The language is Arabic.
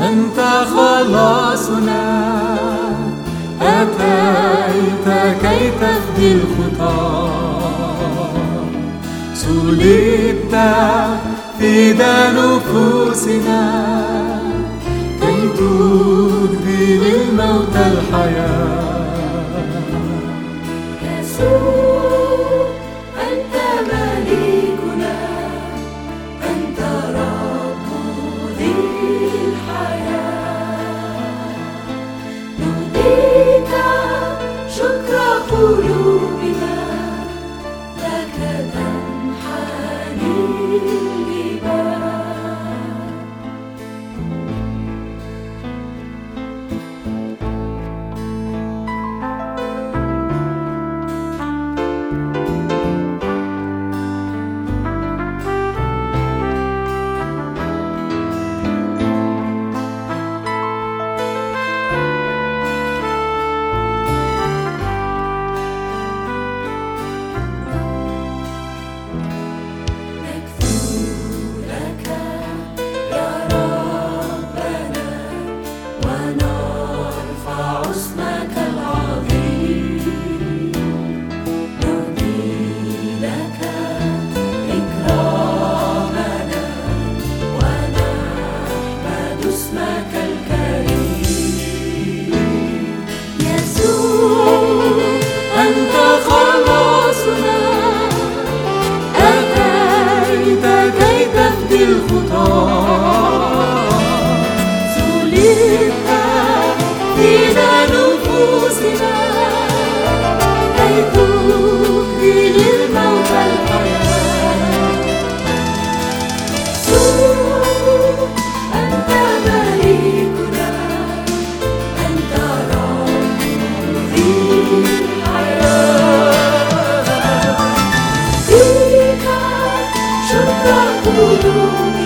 أنت خلاصنا. أتيت كي تفدي الخطى سلبت في نفوسنا. كي تهدي للموت الحياة. يسوع. Guru. Deus não Tudo